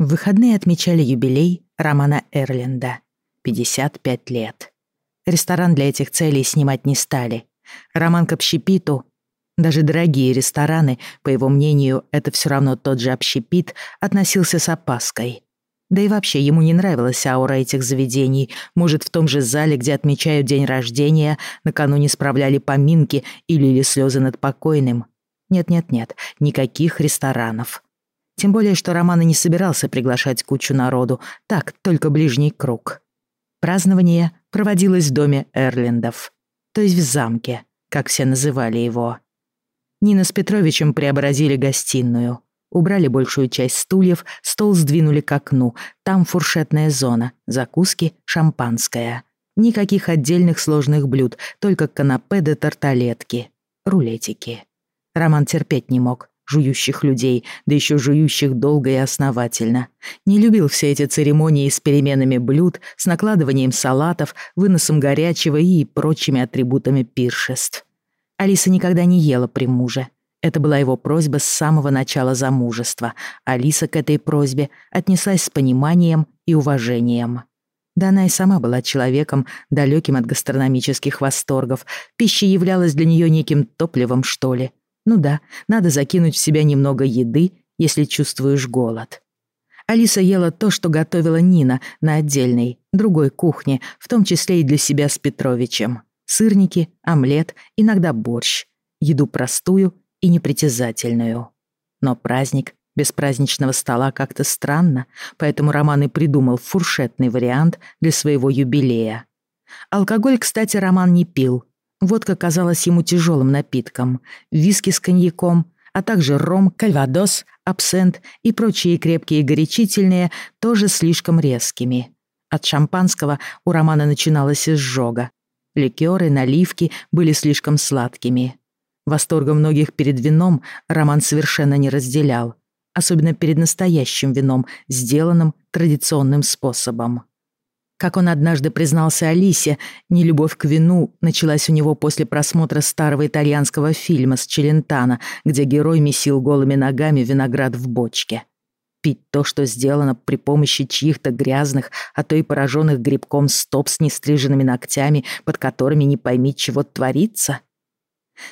В выходные отмечали юбилей Романа Эрленда. 55 лет. Ресторан для этих целей снимать не стали. Роман к общепиту, даже дорогие рестораны, по его мнению, это все равно тот же общепит, относился с опаской. Да и вообще ему не нравилась аура этих заведений. Может, в том же зале, где отмечают день рождения, накануне справляли поминки и лили слезы над покойным. Нет-нет-нет, никаких ресторанов. Тем более, что Роман и не собирался приглашать кучу народу, так, только ближний круг. Празднование проводилось в доме Эрлиндов, то есть в замке, как все называли его. Нина с Петровичем преобразили гостиную. Убрали большую часть стульев, стол сдвинули к окну. Там фуршетная зона, закуски, шампанское. Никаких отдельных сложных блюд, только канапе да тарталетки, рулетики. Роман терпеть не мог жующих людей, да еще жующих долго и основательно. Не любил все эти церемонии с переменами блюд, с накладыванием салатов, выносом горячего и прочими атрибутами пиршеств. Алиса никогда не ела при муже. Это была его просьба с самого начала замужества. Алиса к этой просьбе отнеслась с пониманием и уважением. Да она и сама была человеком, далеким от гастрономических восторгов. Пища являлась для нее неким топливом, что ли. Ну да, надо закинуть в себя немного еды, если чувствуешь голод. Алиса ела то, что готовила Нина на отдельной, другой кухне, в том числе и для себя с Петровичем. Сырники, омлет, иногда борщ. Еду простую и непритязательную. Но праздник без праздничного стола как-то странно, поэтому Роман и придумал фуршетный вариант для своего юбилея. Алкоголь, кстати, Роман не пил, Водка казалась ему тяжелым напитком, виски с коньяком, а также ром, кальвадос, абсент и прочие крепкие горячительные тоже слишком резкими. От шампанского у Романа начиналась изжога. Ликеры, наливки были слишком сладкими. Восторга многих перед вином Роман совершенно не разделял, особенно перед настоящим вином, сделанным традиционным способом. Как он однажды признался Алисе, нелюбовь к вину началась у него после просмотра старого итальянского фильма с Челентано, где герой месил голыми ногами виноград в бочке. Пить то, что сделано при помощи чьих-то грязных, а то и пораженных грибком стоп с нестриженными ногтями, под которыми не пойми, чего творится?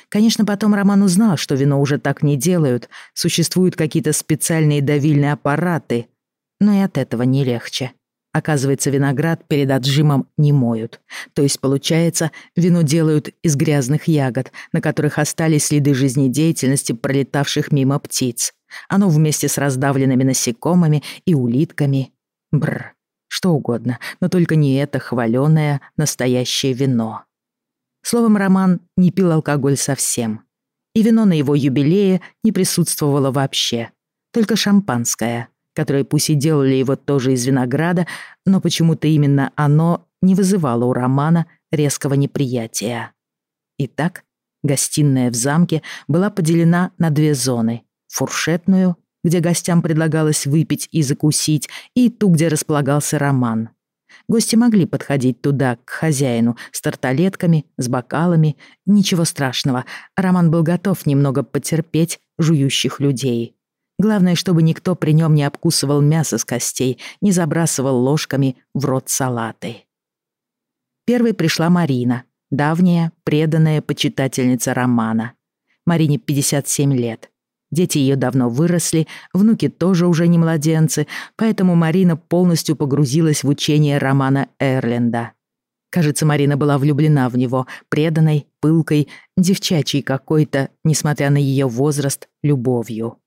Конечно, потом Роман узнал, что вино уже так не делают, существуют какие-то специальные давильные аппараты, но и от этого не легче. Оказывается, виноград перед отжимом не моют. То есть, получается, вино делают из грязных ягод, на которых остались следы жизнедеятельности пролетавших мимо птиц. Оно вместе с раздавленными насекомыми и улитками. Бррр, что угодно, но только не это хваленое настоящее вино. Словом, Роман не пил алкоголь совсем. И вино на его юбилее не присутствовало вообще. Только шампанское — которые пусть и делали его тоже из винограда, но почему-то именно оно не вызывало у Романа резкого неприятия. Итак, гостиная в замке была поделена на две зоны. Фуршетную, где гостям предлагалось выпить и закусить, и ту, где располагался Роман. Гости могли подходить туда, к хозяину, с тарталетками, с бокалами. Ничего страшного, Роман был готов немного потерпеть жующих людей. Главное, чтобы никто при нем не обкусывал мясо с костей, не забрасывал ложками в рот салаты. Первой пришла Марина, давняя, преданная почитательница романа. Марине 57 лет. Дети ее давно выросли, внуки тоже уже не младенцы, поэтому Марина полностью погрузилась в учение романа Эрленда. Кажется, Марина была влюблена в него, преданной, пылкой, девчачьей какой-то, несмотря на ее возраст, любовью.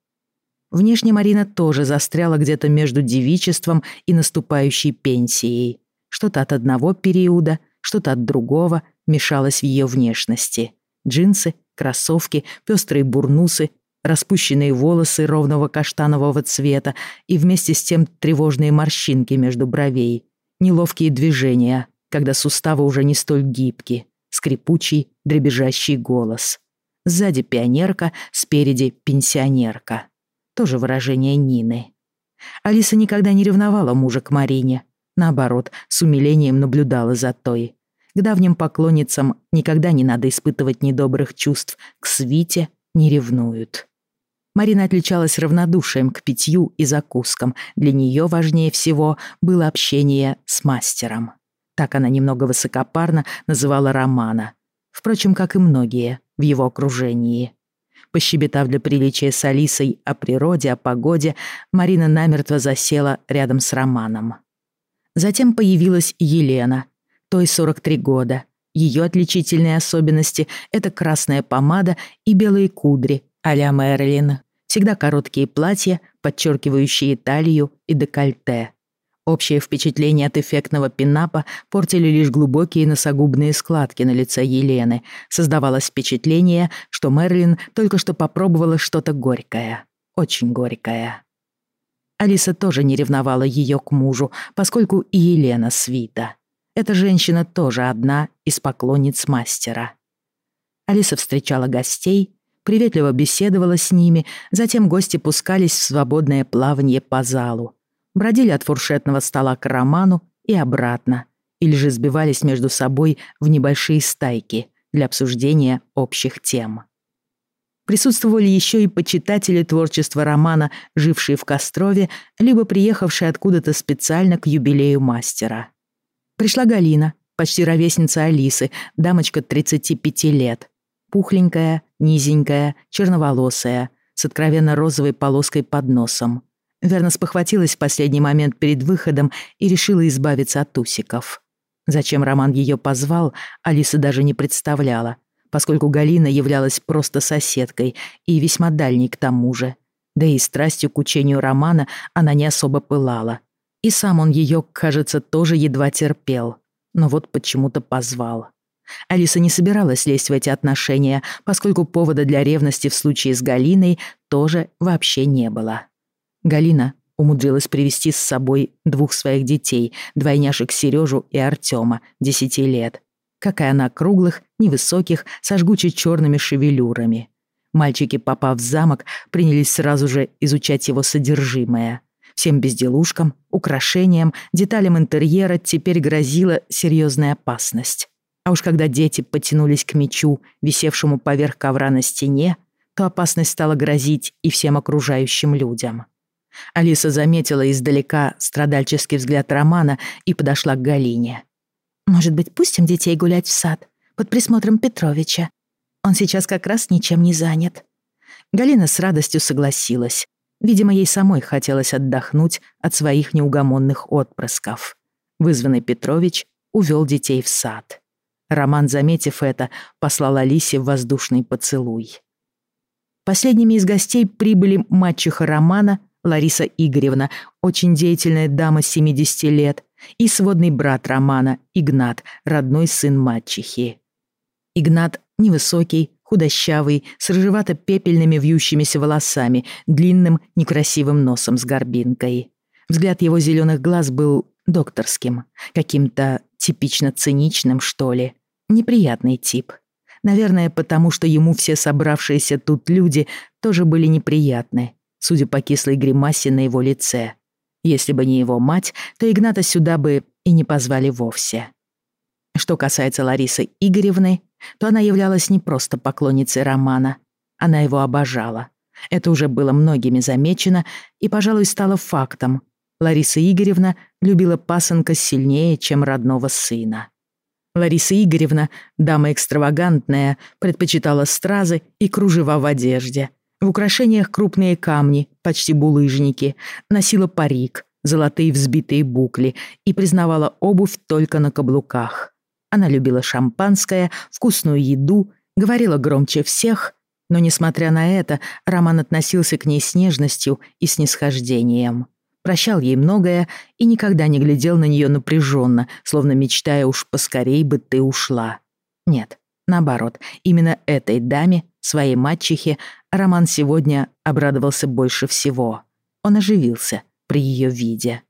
Внешне Марина тоже застряла где-то между девичеством и наступающей пенсией. Что-то от одного периода, что-то от другого мешалось в ее внешности. Джинсы, кроссовки, пестрые бурнусы, распущенные волосы ровного каштанового цвета и вместе с тем тревожные морщинки между бровей, неловкие движения, когда суставы уже не столь гибки, скрипучий, дребезжащий голос. Сзади пионерка, спереди пенсионерка. Тоже выражение Нины. Алиса никогда не ревновала мужа к Марине. Наоборот, с умилением наблюдала за той. К давним поклонницам никогда не надо испытывать недобрых чувств. К свите не ревнуют. Марина отличалась равнодушием к питью и закускам. Для нее важнее всего было общение с мастером. Так она немного высокопарно называла Романа. Впрочем, как и многие в его окружении. Пощебетав для приличия с Алисой о природе, о погоде, Марина намертво засела рядом с Романом. Затем появилась Елена, той 43 года. Ее отличительные особенности — это красная помада и белые кудри а-ля Мэрилин. Всегда короткие платья, подчеркивающие талию и декольте. Общее впечатление от эффектного пинапа портили лишь глубокие носогубные складки на лице Елены. Создавалось впечатление, что Мерлин только что попробовала что-то горькое. Очень горькое. Алиса тоже не ревновала ее к мужу, поскольку и Елена свита. Эта женщина тоже одна из поклонниц мастера. Алиса встречала гостей, приветливо беседовала с ними, затем гости пускались в свободное плавание по залу бродили от фуршетного стола к роману и обратно, или же сбивались между собой в небольшие стайки для обсуждения общих тем. Присутствовали еще и почитатели творчества романа, жившие в Кострове, либо приехавшие откуда-то специально к юбилею мастера. Пришла Галина, почти ровесница Алисы, дамочка 35 лет. Пухленькая, низенькая, черноволосая, с откровенно розовой полоской под носом. Верно спохватилась в последний момент перед выходом и решила избавиться от усиков. Зачем Роман ее позвал, Алиса даже не представляла, поскольку Галина являлась просто соседкой и весьма дальней к тому же. Да и страстью к учению Романа она не особо пылала. И сам он ее, кажется, тоже едва терпел. Но вот почему-то позвал. Алиса не собиралась лезть в эти отношения, поскольку повода для ревности в случае с Галиной тоже вообще не было. Галина умудрилась привести с собой двух своих детей, двойняшек Сережу и Артема, десяти лет. Какая она круглых, невысоких, со жгуче черными шевелюрами. Мальчики, попав в замок, принялись сразу же изучать его содержимое. Всем безделушкам, украшениям, деталям интерьера теперь грозила серьезная опасность. А уж когда дети потянулись к мечу, висевшему поверх ковра на стене, то опасность стала грозить и всем окружающим людям. Алиса заметила издалека страдальческий взгляд Романа и подошла к Галине. «Может быть, пустим детей гулять в сад под присмотром Петровича? Он сейчас как раз ничем не занят». Галина с радостью согласилась. Видимо, ей самой хотелось отдохнуть от своих неугомонных отпрысков. Вызванный Петрович увел детей в сад. Роман, заметив это, послал Алисе воздушный поцелуй. Последними из гостей прибыли мачеха Романа — Лариса Игоревна, очень деятельная дама 70 лет, и сводный брат Романа, Игнат, родной сын мачехи. Игнат невысокий, худощавый, с рыжевато-пепельными вьющимися волосами, длинным, некрасивым носом с горбинкой. Взгляд его зеленых глаз был докторским, каким-то типично циничным, что ли. Неприятный тип. Наверное, потому что ему все собравшиеся тут люди тоже были неприятны судя по кислой гримасе на его лице. Если бы не его мать, то Игната сюда бы и не позвали вовсе. Что касается Ларисы Игоревны, то она являлась не просто поклонницей романа. Она его обожала. Это уже было многими замечено и, пожалуй, стало фактом. Лариса Игоревна любила пасынка сильнее, чем родного сына. Лариса Игоревна, дама экстравагантная, предпочитала стразы и кружева в одежде — в украшениях крупные камни, почти булыжники, носила парик, золотые взбитые букли и признавала обувь только на каблуках. Она любила шампанское, вкусную еду, говорила громче всех, но, несмотря на это, Роман относился к ней с нежностью и снисхождением. Прощал ей многое и никогда не глядел на нее напряженно, словно мечтая уж поскорей бы ты ушла. Нет, наоборот, именно этой даме, своей мачехе, Роман сегодня обрадовался больше всего. Он оживился при ее виде.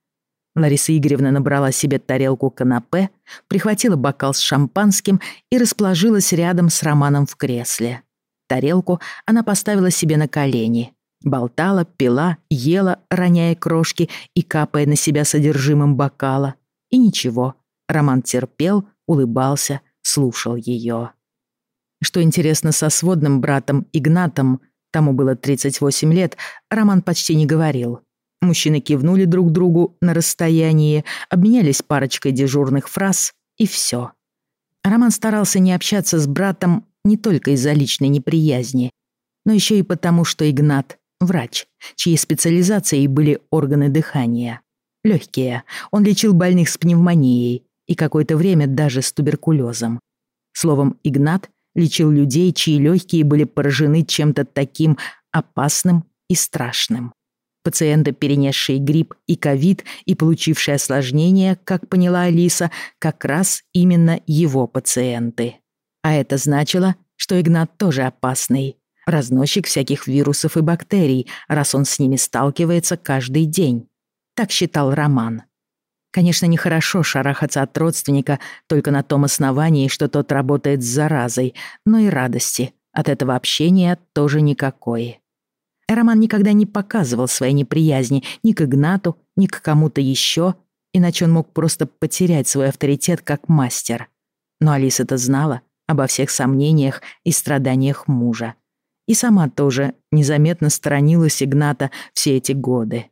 Лариса Игоревна набрала себе тарелку канапе, прихватила бокал с шампанским и расположилась рядом с Романом в кресле. Тарелку она поставила себе на колени. Болтала, пила, ела, роняя крошки и капая на себя содержимым бокала. И ничего. Роман терпел, улыбался, слушал ее. Что интересно со сводным братом Игнатом, тому было 38 лет, Роман почти не говорил. Мужчины кивнули друг другу на расстоянии, обменялись парочкой дежурных фраз, и все. Роман старался не общаться с братом не только из-за личной неприязни, но еще и потому, что Игнат — врач, чьей специализацией были органы дыхания. Легкие. Он лечил больных с пневмонией и какое-то время даже с туберкулезом. Словом, Игнат лечил людей, чьи легкие были поражены чем-то таким опасным и страшным. Пациенты, перенесшие грипп и ковид и получившие осложнения, как поняла Алиса, как раз именно его пациенты. А это значило, что Игнат тоже опасный. Разносчик всяких вирусов и бактерий, раз он с ними сталкивается каждый день. Так считал Роман. Конечно, нехорошо шарахаться от родственника только на том основании, что тот работает с заразой, но и радости от этого общения тоже никакой. Роман никогда не показывал своей неприязни ни к Игнату, ни к кому-то еще, иначе он мог просто потерять свой авторитет как мастер. Но Алиса-то знала обо всех сомнениях и страданиях мужа. И сама тоже незаметно сторонилась Игната все эти годы.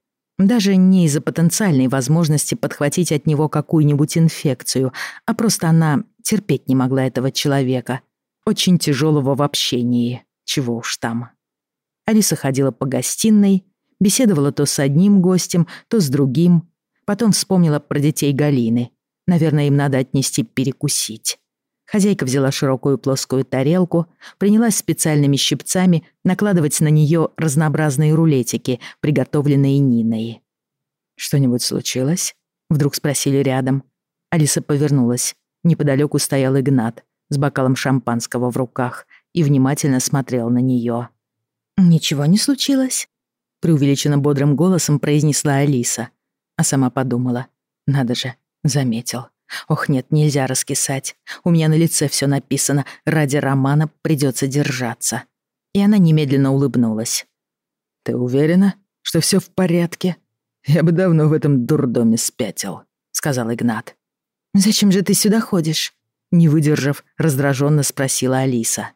Даже не из-за потенциальной возможности подхватить от него какую-нибудь инфекцию, а просто она терпеть не могла этого человека. Очень тяжелого в общении, чего уж там. Алиса ходила по гостиной, беседовала то с одним гостем, то с другим. Потом вспомнила про детей Галины. Наверное, им надо отнести перекусить. Хозяйка взяла широкую плоскую тарелку, принялась специальными щипцами накладывать на нее разнообразные рулетики, приготовленные Ниной. «Что-нибудь случилось?» — вдруг спросили рядом. Алиса повернулась. Неподалеку стоял Игнат с бокалом шампанского в руках и внимательно смотрел на нее. «Ничего не случилось?» — преувеличенно бодрым голосом произнесла Алиса, а сама подумала. «Надо же, заметил». Ох, нет, нельзя раскисать. У меня на лице все написано. Ради романа придется держаться. И она немедленно улыбнулась. Ты уверена, что все в порядке? Я бы давно в этом дурдоме спятил, сказал Игнат. Зачем же ты сюда ходишь? Не выдержав, раздраженно спросила Алиса.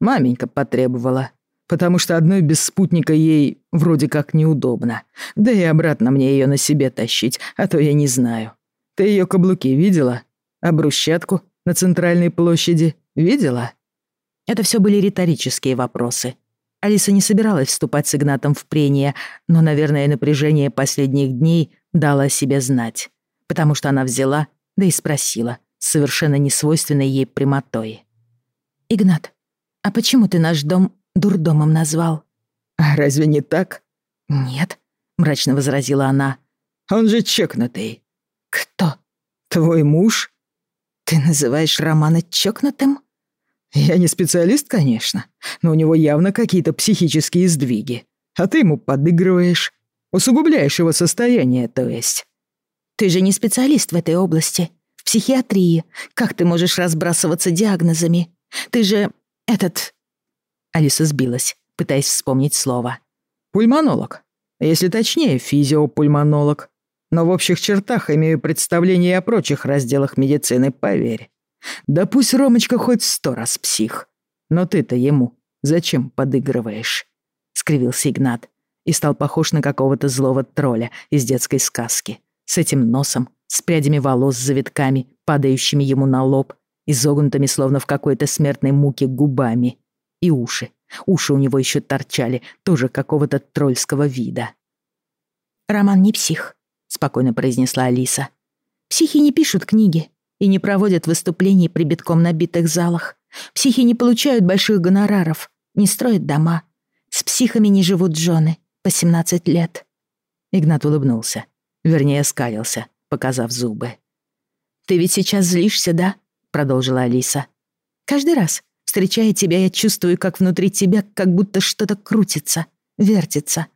Маменька потребовала, потому что одной без спутника ей вроде как неудобно. Да и обратно мне ее на себе тащить, а то я не знаю. Ты ее каблуки видела? А брусчатку на центральной площади видела?» Это все были риторические вопросы. Алиса не собиралась вступать с Игнатом в прения, но, наверное, напряжение последних дней дало о себе знать, потому что она взяла, да и спросила, с совершенно несвойственной ей прямотой. «Игнат, а почему ты наш дом дурдомом назвал?» «А разве не так?» «Нет», — мрачно возразила она. «Он же чекнутый. «Кто? Твой муж? Ты называешь Романа чокнутым?» «Я не специалист, конечно, но у него явно какие-то психические сдвиги. А ты ему подыгрываешь, усугубляешь его состояние, то есть». «Ты же не специалист в этой области, в психиатрии. Как ты можешь разбрасываться диагнозами? Ты же этот...» Алиса сбилась, пытаясь вспомнить слово. «Пульмонолог. Если точнее, физиопульмонолог но в общих чертах имею представление о прочих разделах медицины, поверь. Да пусть Ромочка хоть сто раз псих, но ты-то ему зачем подыгрываешь?» — скривился Игнат и стал похож на какого-то злого тролля из детской сказки, с этим носом, с прядями волос с завитками, падающими ему на лоб, изогнутыми словно в какой-то смертной муке губами, и уши. Уши у него еще торчали, тоже какого-то тролльского вида. «Роман не псих», спокойно произнесла Алиса. Психи не пишут книги и не проводят выступлений при битком набитых залах. Психи не получают больших гонораров, не строят дома. С психами не живут жены по 17 лет. Игнат улыбнулся, вернее, скалился, показав зубы. «Ты ведь сейчас злишься, да?» — продолжила Алиса. «Каждый раз, встречая тебя, я чувствую, как внутри тебя как будто что-то крутится, вертится.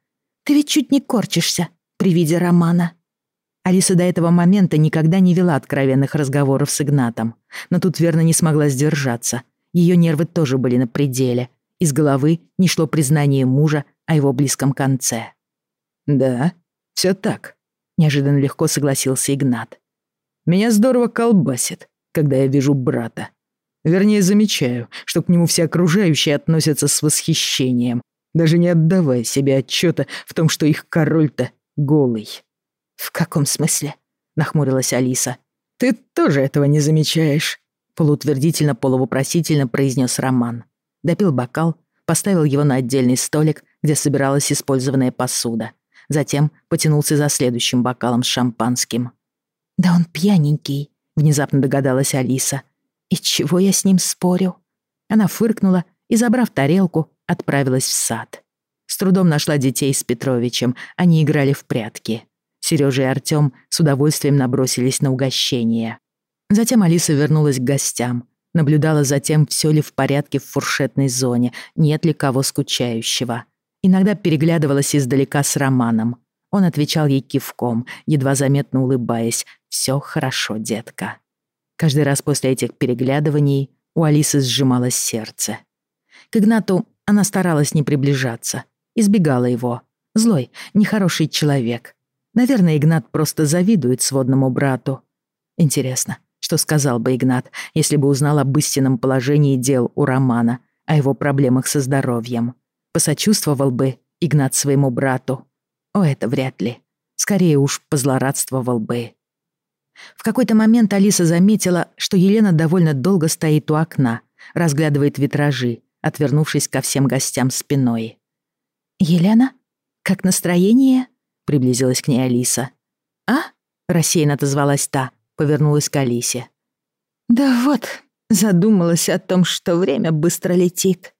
Ты ведь чуть не корчишься при виде романа». Алиса до этого момента никогда не вела откровенных разговоров с Игнатом, но тут верно не смогла сдержаться. Ее нервы тоже были на пределе. Из головы не шло признание мужа о его близком конце. «Да, все так», — неожиданно легко согласился Игнат. «Меня здорово колбасит, когда я вижу брата. Вернее, замечаю, что к нему все окружающие относятся с восхищением. даже не отдавая себе отчета в том, что их король-то голый. «В каком смысле?» — нахмурилась Алиса. «Ты тоже этого не замечаешь», — полуутвердительно, полувопросительно произнес Роман. Допил бокал, поставил его на отдельный столик, где собиралась использованная посуда. Затем потянулся за следующим бокалом с шампанским. «Да он пьяненький», — внезапно догадалась Алиса. «И чего я с ним спорю?» Она фыркнула и, забрав тарелку, отправилась в сад. С трудом нашла детей с Петровичем, они играли в прятки. Серёжа и Артём с удовольствием набросились на угощение. Затем Алиса вернулась к гостям, наблюдала за тем, всё ли в порядке в фуршетной зоне, нет ли кого скучающего. Иногда переглядывалась издалека с Романом. Он отвечал ей кивком, едва заметно улыбаясь. «Всё хорошо, детка». Каждый раз после этих переглядываний у Алисы сжималось сердце. К Игнату она старалась не приближаться, избегала его. Злой, нехороший человек. Наверное, Игнат просто завидует сводному брату. Интересно, что сказал бы Игнат, если бы узнал об истинном положении дел у Романа, о его проблемах со здоровьем? Посочувствовал бы Игнат своему брату? О, это вряд ли. Скорее уж позлорадствовал бы. В какой-то момент Алиса заметила, что Елена довольно долго стоит у окна, разглядывает витражи, отвернувшись ко всем гостям спиной. «Елена, как настроение?» — приблизилась к ней Алиса. «А?» — рассеянно отозвалась та, повернулась к Алисе. «Да вот, задумалась о том, что время быстро летит».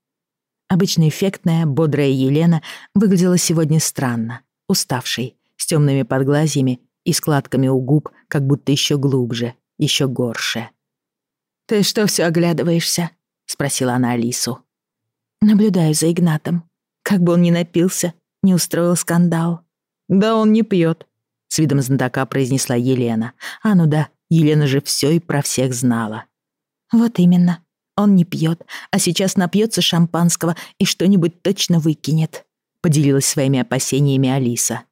Обычно эффектная, бодрая Елена выглядела сегодня странно, уставшей, с темными подглазьями и складками у губ, как будто еще глубже, еще горше. «Ты что все оглядываешься?» — спросила она Алису. «Наблюдаю за Игнатом. Как бы он ни напился, не устроил скандал». «Да он не пьет», — с видом знатока произнесла Елена. «А ну да, Елена же все и про всех знала». «Вот именно. Он не пьет, а сейчас напьется шампанского и что-нибудь точно выкинет», — поделилась своими опасениями Алиса.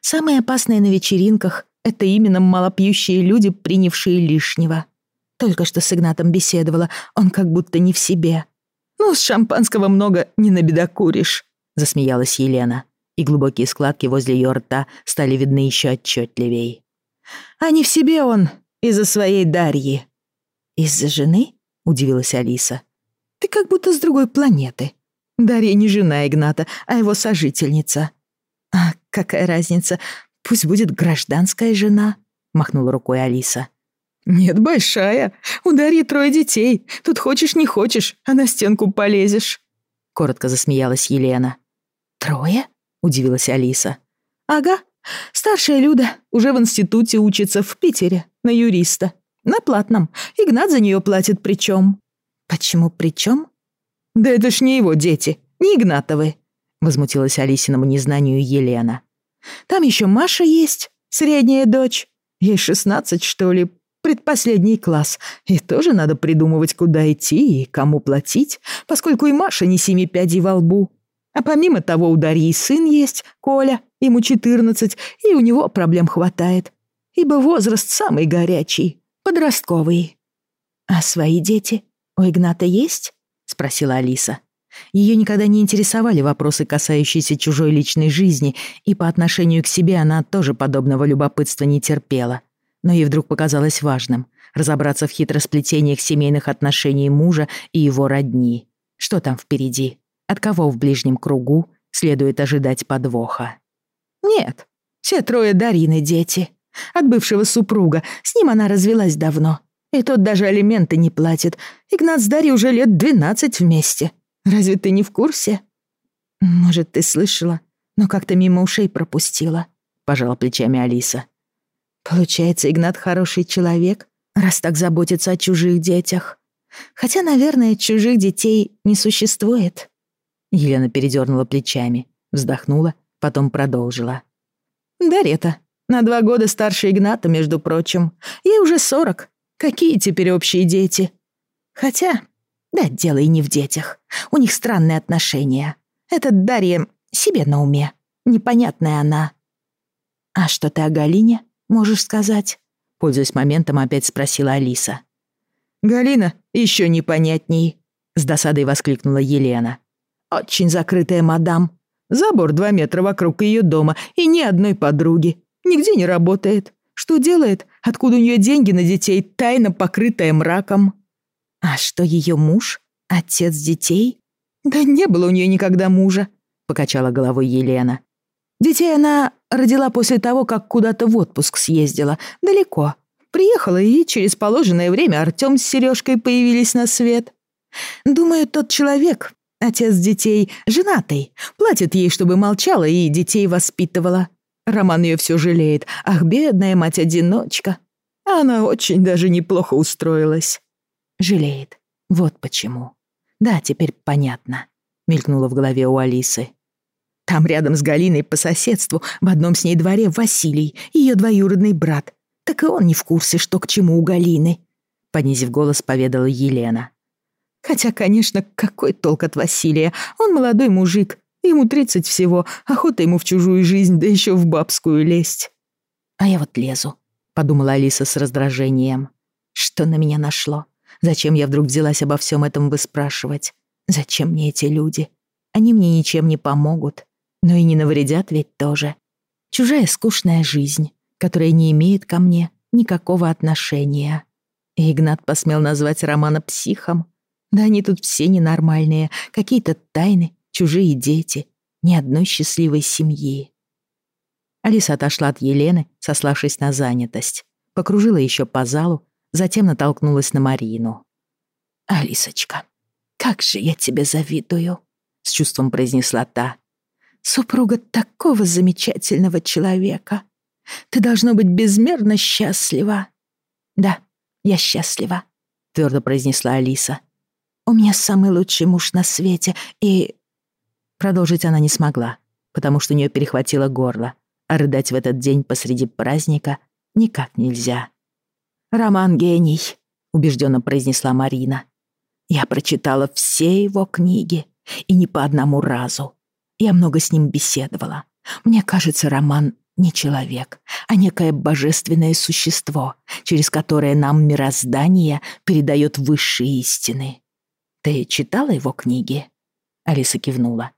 Самые опасные на вечеринках — это именно малопьющие люди, принявшие лишнего. Только что с Игнатом беседовала, он как будто не в себе. «Ну, с шампанского много не набедокуришь», — засмеялась Елена, и глубокие складки возле ее рта стали видны еще отчетливей. «А не в себе он из-за своей Дарьи». «Из-за жены?» — удивилась Алиса. «Ты как будто с другой планеты. Дарья не жена Игната, а его сожительница». «А какая разница? Пусть будет гражданская жена», — махнула рукой Алиса. «Нет, большая. У Дарьи трое детей. Тут хочешь не хочешь, а на стенку полезешь». Коротко засмеялась Елена. «Трое?» — удивилась Алиса. «Ага. Старшая Люда уже в институте учится в Питере, на юриста. На платном. Игнат за нее платит причем». «Почему причем?» «Да это ж не его дети, не Игнатовы», — возмутилась Алисиному незнанию Елена. «Там еще Маша есть, средняя дочь. Ей шестнадцать, что ли, предпоследний класс. И тоже надо придумывать, куда идти и кому платить, поскольку и Маша не семи пядей во лбу. А помимо того у Дарьи сын есть, Коля, ему четырнадцать, и у него проблем хватает. Ибо возраст самый горячий, подростковый». «А свои дети у Игната есть?» — спросила Алиса. Ее никогда не интересовали вопросы, касающиеся чужой личной жизни, и по отношению к себе она тоже подобного любопытства не терпела. Но ей вдруг показалось важным разобраться в хитросплетениях семейных отношений мужа и его родни. Что там впереди? От кого в ближнем кругу следует ожидать подвоха? Нет, все трое Дарины дети. От бывшего супруга, с ним она развелась давно. И тот даже алименты не платит. Игнат с Дарьей уже лет двенадцать вместе. Разве ты не в курсе?» «Может, ты слышала, но как-то мимо ушей пропустила», — пожала плечами Алиса. «Получается, Игнат хороший человек, раз так заботится о чужих детях. Хотя, наверное, чужих детей не существует». Елена передернула плечами, вздохнула, потом продолжила. «Дарета, на два года старше Игната, между прочим. Ей уже сорок. Какие теперь общие дети? Хотя да, дело и не в детях. У них странные отношения. Этот Дарья себе на уме. Непонятная она. «А что ты о Галине можешь сказать?» Пользуясь моментом, опять спросила Алиса. «Галина еще непонятней», — с досадой воскликнула Елена. Очень закрытая мадам. Забор два метра вокруг ее дома и ни одной подруги. Нигде не работает. Что делает? Откуда у нее деньги на детей, тайно покрытая мраком? А что ее муж? Отец детей? Да не было у нее никогда мужа, покачала головой Елена. Детей она родила после того, как куда-то в отпуск съездила. Далеко. Приехала, и через положенное время Артём с Сережкой появились на свет. Думаю, тот человек, отец детей, женатый, платит ей, чтобы молчала и детей воспитывала. Роман ее все жалеет. Ах, бедная мать-одиночка. Она очень даже неплохо устроилась. Жалеет. Вот почему. Да, теперь понятно. Мелькнуло в голове у Алисы. Там рядом с Галиной по соседству в одном с ней дворе Василий, ее двоюродный брат. Так и он не в курсе, что к чему у Галины. Понизив голос, поведала Елена. Хотя, конечно, какой толк от Василия? Он молодой мужик, Ему тридцать всего, охота ему в чужую жизнь, да еще в бабскую лезть. А я вот лезу, подумала Алиса с раздражением. Что на меня нашло? Зачем я вдруг взялась обо всем этом выспрашивать? Зачем мне эти люди? Они мне ничем не помогут, но и не навредят ведь тоже. Чужая скучная жизнь, которая не имеет ко мне никакого отношения. И Игнат посмел назвать Романа психом. Да они тут все ненормальные, какие-то тайны, чужие дети, ни одной счастливой семьи. Алиса отошла от Елены, сославшись на занятость, покружила еще по залу, затем натолкнулась на Марину. «Алисочка, как же я тебе завидую!» — с чувством произнесла та. «Супруга такого замечательного человека! Ты должно быть безмерно счастлива!» «Да, я счастлива», — твердо произнесла Алиса. «У меня самый лучший муж на свете, и Продолжить она не смогла, потому что у нее перехватило горло, а рыдать в этот день посреди праздника никак нельзя. «Роман гений», — убежденно произнесла Марина. «Я прочитала все его книги, и не по одному разу. Я много с ним беседовала. Мне кажется, Роман не человек, а некое божественное существо, через которое нам мироздание передает высшие истины. Ты читала его книги?» Алиса кивнула.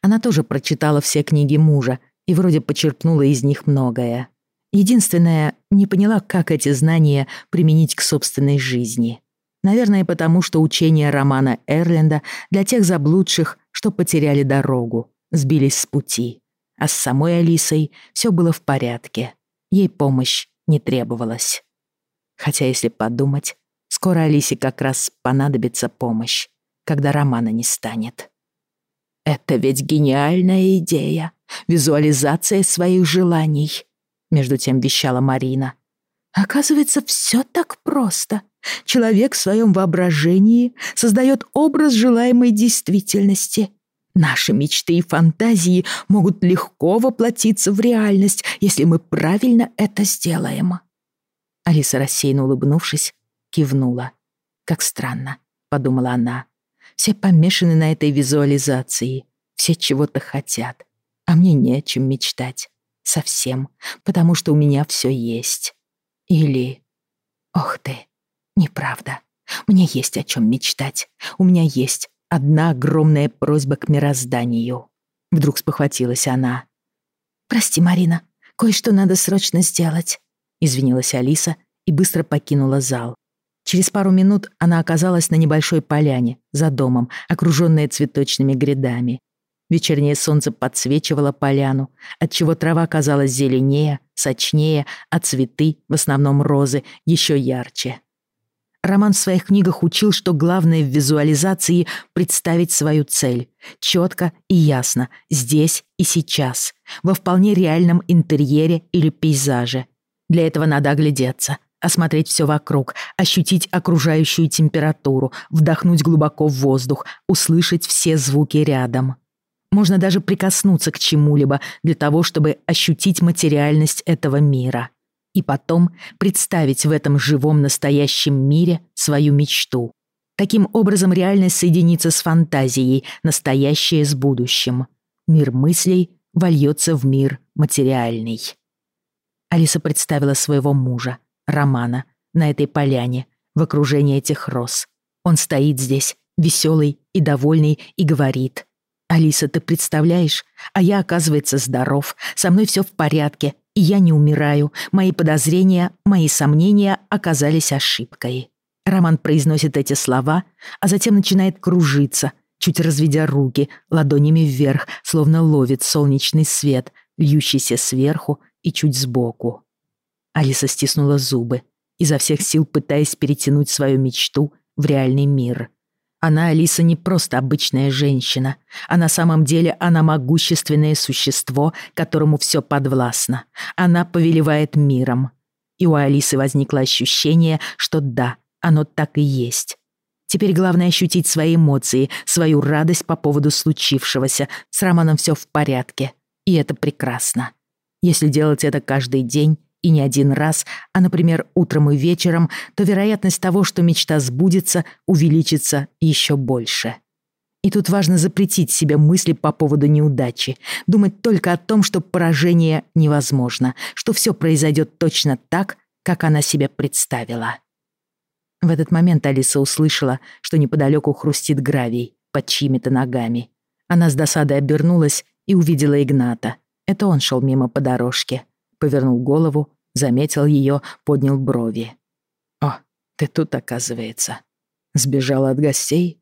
Она тоже прочитала все книги мужа и вроде почерпнула из них многое. Единственное, не поняла, как эти знания применить к собственной жизни. Наверное, потому что учение романа Эрленда для тех заблудших, что потеряли дорогу, сбились с пути. А с самой Алисой все было в порядке. Ей помощь не требовалась. Хотя, если подумать, скоро Алисе как раз понадобится помощь, когда романа не станет. Это ведь гениальная идея. Визуализация своих желаний. Между тем вещала Марина. Оказывается, все так просто. Человек в своем воображении создает образ желаемой действительности. Наши мечты и фантазии могут легко воплотиться в реальность, если мы правильно это сделаем. Алиса, рассеянно улыбнувшись, кивнула. «Как странно», — подумала она. Все помешаны на этой визуализации. Все чего-то хотят. А мне не о чем мечтать. Совсем. Потому что у меня все есть. Или... Ох ты, неправда. Мне есть о чем мечтать. У меня есть одна огромная просьба к мирозданию. Вдруг спохватилась она. «Прости, Марина, кое-что надо срочно сделать», — извинилась Алиса и быстро покинула зал. Через пару минут она оказалась на небольшой поляне, за домом, окружённая цветочными грядами. Вечернее солнце подсвечивало поляну, отчего трава казалась зеленее, сочнее, а цветы, в основном розы, ещё ярче. Роман в своих книгах учил, что главное в визуализации — представить свою цель. Четко и ясно, здесь и сейчас, во вполне реальном интерьере или пейзаже. Для этого надо оглядеться, осмотреть все вокруг, ощутить окружающую температуру, вдохнуть глубоко в воздух, услышать все звуки рядом. Можно даже прикоснуться к чему-либо для того, чтобы ощутить материальность этого мира. И потом представить в этом живом настоящем мире свою мечту. Таким образом реальность соединится с фантазией, настоящее с будущим. Мир мыслей вольется в мир материальный. Алиса представила своего мужа, Романа на этой поляне, в окружении этих роз. Он стоит здесь, веселый и довольный, и говорит. Алиса, ты представляешь? А я, оказывается, здоров. Со мной все в порядке, и я не умираю. Мои подозрения, мои сомнения оказались ошибкой. Роман произносит эти слова, а затем начинает кружиться, чуть разведя руки, ладонями вверх, словно ловит солнечный свет, льющийся сверху и чуть сбоку. Алиса стиснула зубы, изо всех сил пытаясь перетянуть свою мечту в реальный мир. Она, Алиса, не просто обычная женщина, а на самом деле она могущественное существо, которому все подвластно. Она повелевает миром. И у Алисы возникло ощущение, что да, оно так и есть. Теперь главное ощутить свои эмоции, свою радость по поводу случившегося. С Романом все в порядке. И это прекрасно. Если делать это каждый день, и не один раз, а, например, утром и вечером, то вероятность того, что мечта сбудется, увеличится еще больше. И тут важно запретить себе мысли по поводу неудачи, думать только о том, что поражение невозможно, что все произойдет точно так, как она себе представила. В этот момент Алиса услышала, что неподалеку хрустит гравий под чьими-то ногами. Она с досадой обернулась и увидела Игната. Это он шел мимо по дорожке повернул голову, заметил ее, поднял брови. «О, ты тут, оказывается. Сбежала от гостей?»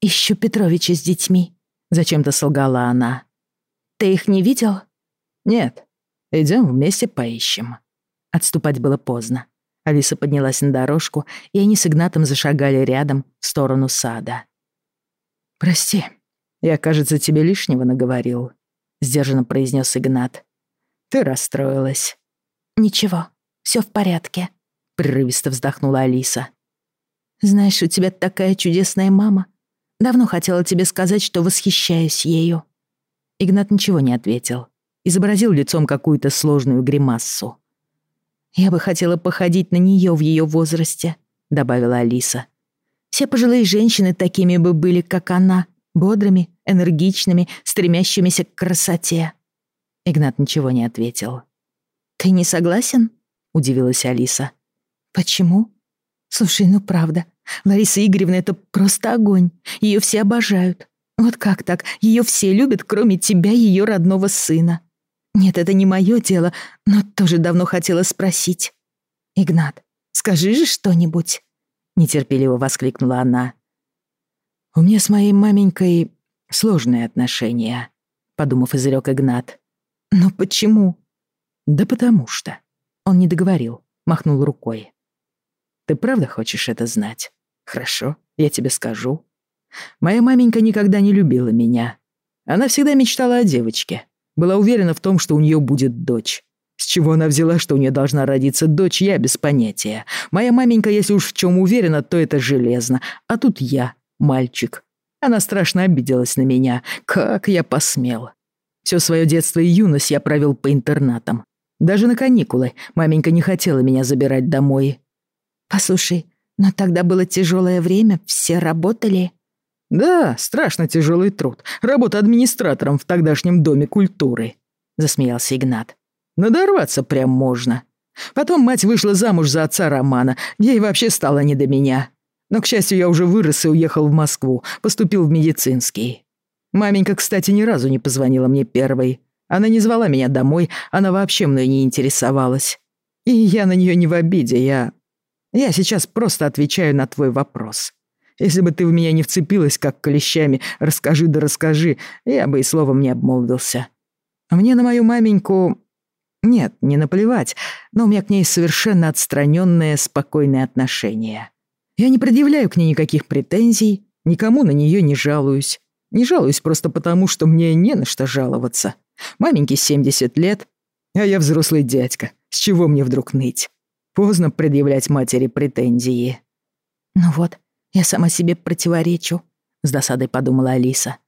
«Ищу Петровича с детьми», — зачем-то солгала она. «Ты их не видел?» «Нет. Идем вместе поищем». Отступать было поздно. Алиса поднялась на дорожку, и они с Игнатом зашагали рядом в сторону сада. «Прости, я, кажется, тебе лишнего наговорил», — сдержанно произнес Игнат. Ты расстроилась. Ничего, все в порядке, прерывисто вздохнула Алиса. Знаешь, у тебя такая чудесная мама. Давно хотела тебе сказать, что восхищаюсь ею. Игнат ничего не ответил. Изобразил лицом какую-то сложную гримассу. «Я бы хотела походить на нее в ее возрасте», — добавила Алиса. «Все пожилые женщины такими бы были, как она, бодрыми, энергичными, стремящимися к красоте. Игнат ничего не ответил. «Ты не согласен?» — удивилась Алиса. «Почему?» «Слушай, ну правда, Лариса Игоревна — это просто огонь. Ее все обожают. Вот как так? Ее все любят, кроме тебя, ее родного сына. Нет, это не мое дело, но тоже давно хотела спросить. Игнат, скажи же что-нибудь!» Нетерпеливо воскликнула она. «У меня с моей маменькой сложные отношения», — подумав, изрек Игнат. «Но почему?» «Да потому что». Он не договорил, махнул рукой. «Ты правда хочешь это знать? Хорошо, я тебе скажу. Моя маменька никогда не любила меня. Она всегда мечтала о девочке. Была уверена в том, что у нее будет дочь. С чего она взяла, что у нее должна родиться дочь, я без понятия. Моя маменька, если уж в чем уверена, то это железно. А тут я, мальчик. Она страшно обиделась на меня. Как я посмел. Все свое детство и юность я провел по интернатам. Даже на каникулы маменька не хотела меня забирать домой. «Послушай, но тогда было тяжелое время, все работали?» «Да, страшно тяжелый труд. Работа администратором в тогдашнем доме культуры», — засмеялся Игнат. «Надорваться прям можно. Потом мать вышла замуж за отца Романа, ей вообще стало не до меня. Но, к счастью, я уже вырос и уехал в Москву, поступил в медицинский. Маменька, кстати, ни разу не позвонила мне первой. Она не звала меня домой, она вообще мной не интересовалась. И я на нее не в обиде, я... Я сейчас просто отвечаю на твой вопрос. Если бы ты в меня не вцепилась, как клещами, расскажи да расскажи, я бы и словом не обмолвился. Мне на мою маменьку... Нет, не наплевать, но у меня к ней совершенно отстраненное, спокойное отношение. Я не предъявляю к ней никаких претензий, никому на нее не жалуюсь. Не жалуюсь просто потому, что мне не на что жаловаться. Маменьке 70 лет, а я взрослый дядька. С чего мне вдруг ныть? Поздно предъявлять матери претензии. «Ну вот, я сама себе противоречу», — с досадой подумала Алиса.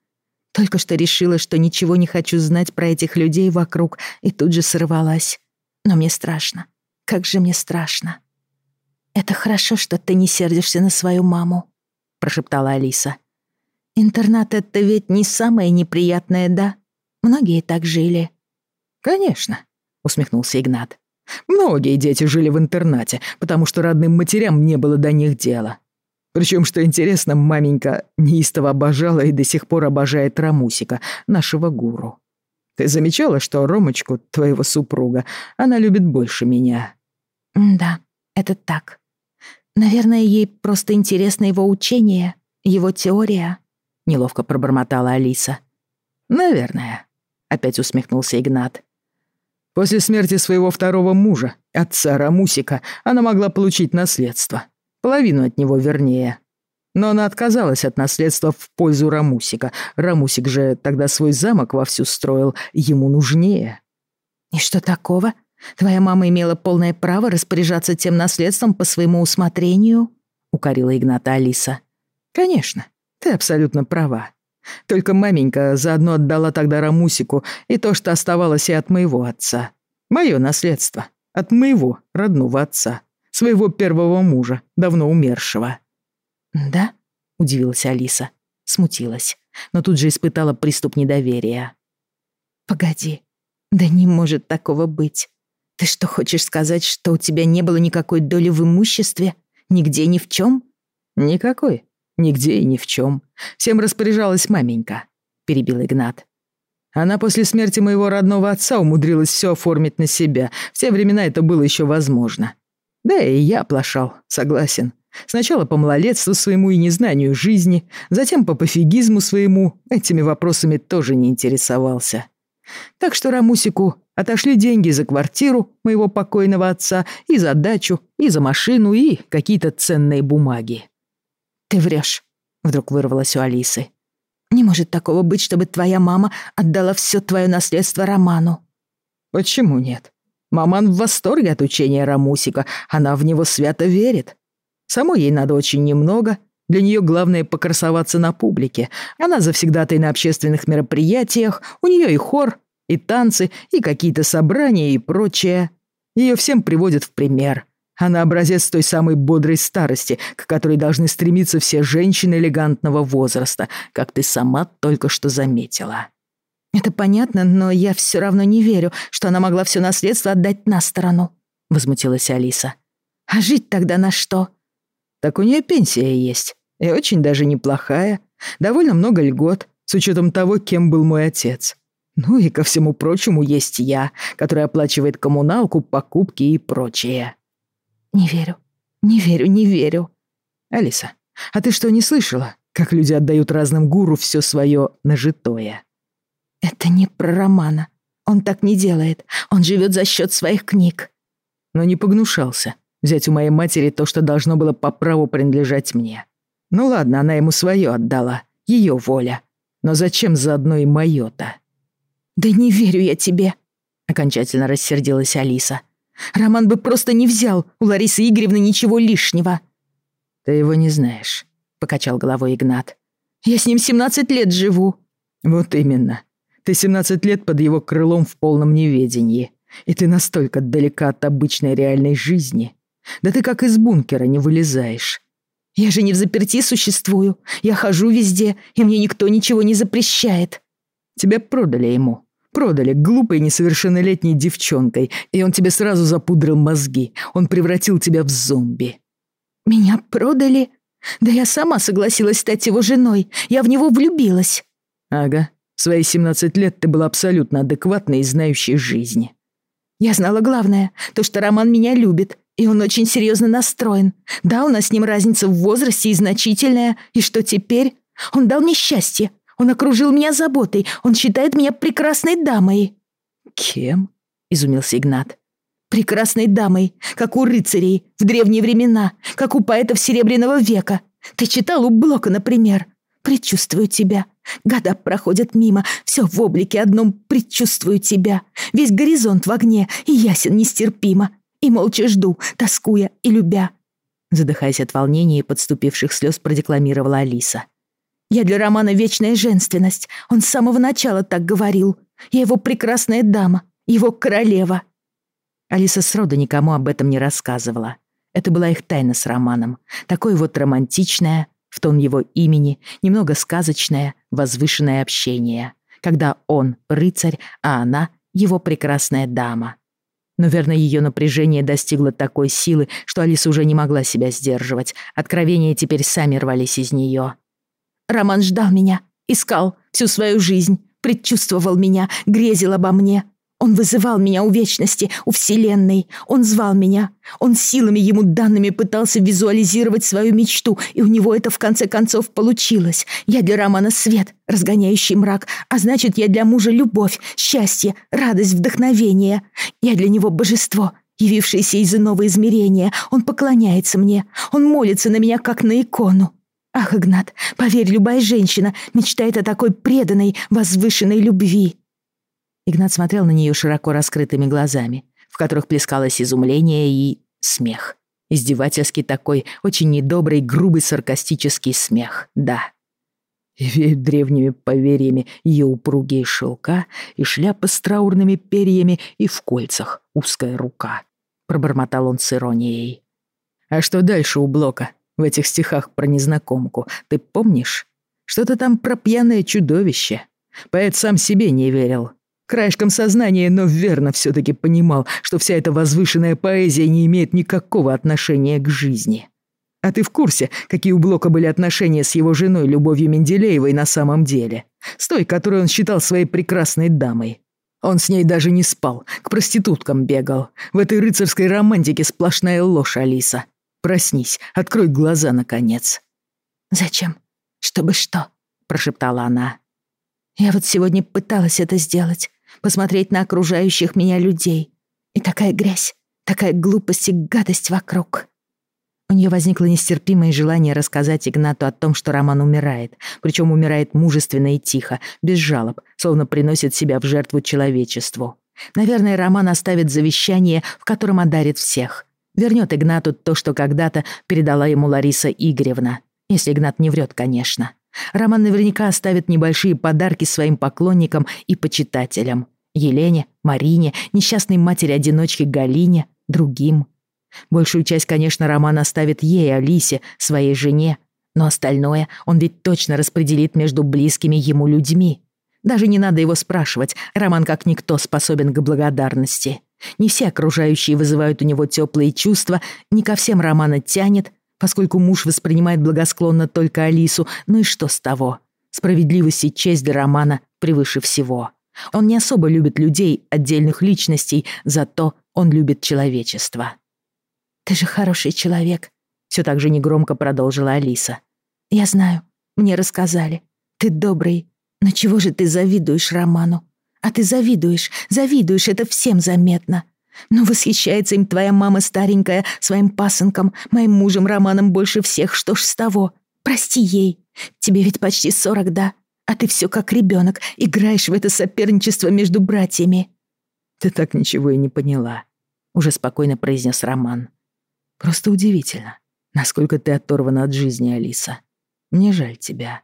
«Только что решила, что ничего не хочу знать про этих людей вокруг, и тут же сорвалась. Но мне страшно. Как же мне страшно». «Это хорошо, что ты не сердишься на свою маму», — прошептала Алиса. Интернат — это ведь не самое неприятное, да? Многие так жили». «Конечно», — усмехнулся Игнат. «Многие дети жили в интернате, потому что родным матерям не было до них дела. Причем, что интересно, маменька неистово обожала и до сих пор обожает Рамусика, нашего гуру. Ты замечала, что Ромочку, твоего супруга, она любит больше меня?» «Да, это так. Наверное, ей просто интересно его учение, его теория», — неловко пробормотала Алиса. «Наверное», — опять усмехнулся Игнат. «После смерти своего второго мужа, отца Рамусика, она могла получить наследство. Половину от него вернее. Но она отказалась от наследства в пользу Рамусика. Рамусик же тогда свой замок вовсю строил, ему нужнее. «И что такого? Твоя мама имела полное право распоряжаться тем наследством по своему усмотрению?» — укорила Игната Алиса. «Конечно, ты абсолютно права. Только маменька заодно отдала тогда Рамусику и то, что оставалось и от моего отца. Мое наследство. От моего родного отца. Своего первого мужа, давно умершего». «Да?» — удивилась Алиса. Смутилась, но тут же испытала приступ недоверия. «Погоди, да не может такого быть. Ты что, хочешь сказать, что у тебя не было никакой доли в имуществе? Нигде ни в чем? «Никакой. Нигде и ни в чем. Всем распоряжалась маменька», — перебил Игнат. Она после смерти моего родного отца умудрилась все оформить на себя. В те времена это было еще возможно. Да и я оплошал, согласен. Сначала по малолетству своему и незнанию жизни, затем по пофигизму своему этими вопросами тоже не интересовался. Так что Рамусику отошли деньги за квартиру моего покойного отца, и за дачу, и за машину, и какие-то ценные бумаги. «Ты врешь», — вдруг вырвалось у Алисы. «Не может такого быть, чтобы твоя мама отдала все твое наследство Роману». «Почему нет? Маман в восторге от учения Рамусика, она в него свято верит. Самой ей надо очень немного. Для нее главное покрасоваться на публике. Она завсегдатай на общественных мероприятиях. У нее и хор, и танцы, и какие-то собрания и прочее. Ее всем приводят в пример. Она образец той самой бодрой старости, к которой должны стремиться все женщины элегантного возраста, как ты сама только что заметила. «Это понятно, но я все равно не верю, что она могла все наследство отдать на сторону», — возмутилась Алиса. «А жить тогда на что?» Так у нее пенсия есть, и очень даже неплохая. Довольно много льгот, с учетом того, кем был мой отец. Ну и ко всему прочему есть я, который оплачивает коммуналку, покупки и прочее. Не верю, не верю, не верю. Алиса, а ты что, не слышала, как люди отдают разным гуру все свое нажитое? Это не про Романа. Он так не делает. Он живет за счет своих книг. Но не погнушался взять у моей матери то, что должно было по праву принадлежать мне. Ну ладно, она ему свое отдала, ее воля. Но зачем заодно и мое-то? «Да не верю я тебе», — окончательно рассердилась Алиса. «Роман бы просто не взял у Ларисы Игоревны ничего лишнего». «Ты его не знаешь», — покачал головой Игнат. «Я с ним 17 лет живу». «Вот именно. Ты 17 лет под его крылом в полном неведении. И ты настолько далека от обычной реальной жизни, да ты как из бункера не вылезаешь. Я же не в заперти существую. Я хожу везде, и мне никто ничего не запрещает. Тебя продали ему. Продали глупой несовершеннолетней девчонкой, и он тебе сразу запудрил мозги. Он превратил тебя в зомби. Меня продали? Да я сама согласилась стать его женой. Я в него влюбилась. Ага. В свои 17 лет ты была абсолютно адекватной и знающей жизни. Я знала главное, то, что Роман меня любит, и он очень серьезно настроен. Да, у нас с ним разница в возрасте и значительная. И что теперь? Он дал мне счастье. Он окружил меня заботой. Он считает меня прекрасной дамой». «Кем?» — изумился Игнат. «Прекрасной дамой, как у рыцарей в древние времена, как у поэтов Серебряного века. Ты читал у Блока, например. Предчувствую тебя. Года проходят мимо, все в облике одном предчувствую тебя. Весь горизонт в огне и ясен нестерпимо и молча жду, тоскуя и любя». Задыхаясь от волнения и подступивших слез, продекламировала Алиса. «Я для Романа вечная женственность. Он с самого начала так говорил. Я его прекрасная дама, его королева». Алиса сроду никому об этом не рассказывала. Это была их тайна с Романом. Такое вот романтичное, в тон его имени, немного сказочное, возвышенное общение. Когда он — рыцарь, а она — его прекрасная дама. Но верно, ее напряжение достигло такой силы, что Алиса уже не могла себя сдерживать. Откровения теперь сами рвались из нее. «Роман ждал меня, искал всю свою жизнь, предчувствовал меня, грезил обо мне. Он вызывал меня у вечности, у Вселенной. Он звал меня. Он силами ему данными пытался визуализировать свою мечту, и у него это в конце концов получилось. Я для Романа свет, разгоняющий мрак, а значит, я для мужа любовь, счастье, радость, вдохновение. Я для него божество, явившееся из иного измерения. Он поклоняется мне. Он молится на меня, как на икону. Ах, Игнат, поверь, любая женщина мечтает о такой преданной, возвышенной любви. Игнат смотрел на нее широко раскрытыми глазами, в которых плескалось изумление и смех. Издевательский такой, очень недобрый, грубый, саркастический смех, да. И веют древними поверьями ее упругие шелка и шляпа с траурными перьями и в кольцах узкая рука. Пробормотал он с иронией. А что дальше у Блока в этих стихах про незнакомку, ты помнишь? Что-то там про пьяное чудовище. Поэт сам себе не верил. Краешком сознания, но верно все-таки понимал, что вся эта возвышенная поэзия не имеет никакого отношения к жизни. А ты в курсе, какие у Блока были отношения с его женой Любовью Менделеевой на самом деле? С той, которую он считал своей прекрасной дамой. Он с ней даже не спал, к проституткам бегал. В этой рыцарской романтике сплошная ложь, Алиса. Проснись, открой глаза, наконец». «Зачем? Чтобы что?» – прошептала она. «Я вот сегодня пыталась это сделать посмотреть на окружающих меня людей. И такая грязь, такая глупость и гадость вокруг. У нее возникло нестерпимое желание рассказать Игнату о том, что Роман умирает, причем умирает мужественно и тихо, без жалоб, словно приносит себя в жертву человечеству. Наверное, Роман оставит завещание, в котором одарит всех. Вернет Игнату то, что когда-то передала ему Лариса Игоревна. Если Игнат не врет, конечно. Роман наверняка оставит небольшие подарки своим поклонникам и почитателям. Елене, Марине, несчастной матери-одиночке Галине, другим. Большую часть, конечно, Роман оставит ей, Алисе, своей жене, но остальное он ведь точно распределит между близкими ему людьми. Даже не надо его спрашивать, Роман как никто способен к благодарности. Не все окружающие вызывают у него теплые чувства, не ко всем Романа тянет, поскольку муж воспринимает благосклонно только Алису, ну и что с того? Справедливость и честь для Романа превыше всего. Он не особо любит людей, отдельных личностей, зато он любит человечество. «Ты же хороший человек», — все так же негромко продолжила Алиса. «Я знаю, мне рассказали. Ты добрый. Но чего же ты завидуешь Роману? А ты завидуешь, завидуешь, это всем заметно. Но восхищается им твоя мама старенькая, своим пасынком, моим мужем Романом больше всех, что ж с того? Прости ей. Тебе ведь почти сорок, да? а ты все как ребенок, играешь в это соперничество между братьями». «Ты так ничего и не поняла», — уже спокойно произнес Роман. «Просто удивительно, насколько ты оторвана от жизни, Алиса. Мне жаль тебя».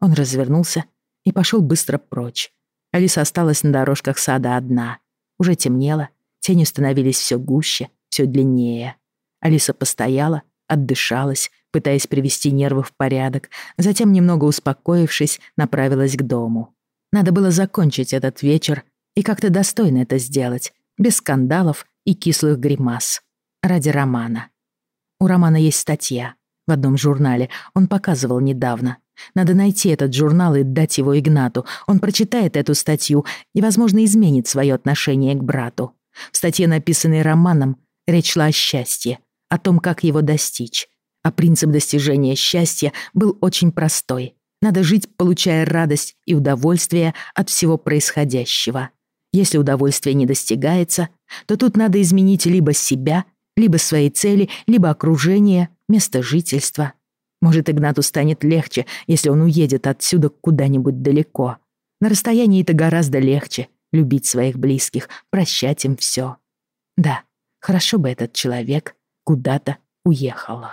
Он развернулся и пошел быстро прочь. Алиса осталась на дорожках сада одна. Уже темнело, тени становились все гуще, все длиннее. Алиса постояла, отдышалась, пытаясь привести нервы в порядок, затем, немного успокоившись, направилась к дому. Надо было закончить этот вечер и как-то достойно это сделать, без скандалов и кислых гримас. Ради романа. У романа есть статья. В одном журнале он показывал недавно. Надо найти этот журнал и дать его Игнату. Он прочитает эту статью и, возможно, изменит свое отношение к брату. В статье, написанной романом, речь шла о счастье, о том, как его достичь. А принцип достижения счастья был очень простой. Надо жить, получая радость и удовольствие от всего происходящего. Если удовольствие не достигается, то тут надо изменить либо себя, либо свои цели, либо окружение, место жительства. Может, Игнату станет легче, если он уедет отсюда куда-нибудь далеко. На расстоянии это гораздо легче — любить своих близких, прощать им все. Да, хорошо бы этот человек куда-то уехал.